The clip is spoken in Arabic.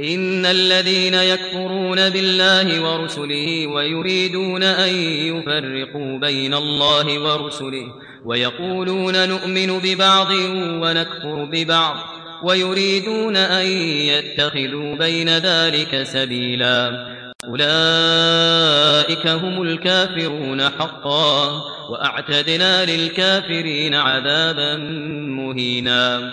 إن الذين يكفرون بالله ورسله ويريدون أن يفرقوا بين الله ورسله ويقولون نؤمن ببعض ونكفر ببعض ويريدون أن يتخذوا بين ذلك سبيلا. أولئك هم الكافرون حقا وأعتدنا للكافرين عذابا مهينا.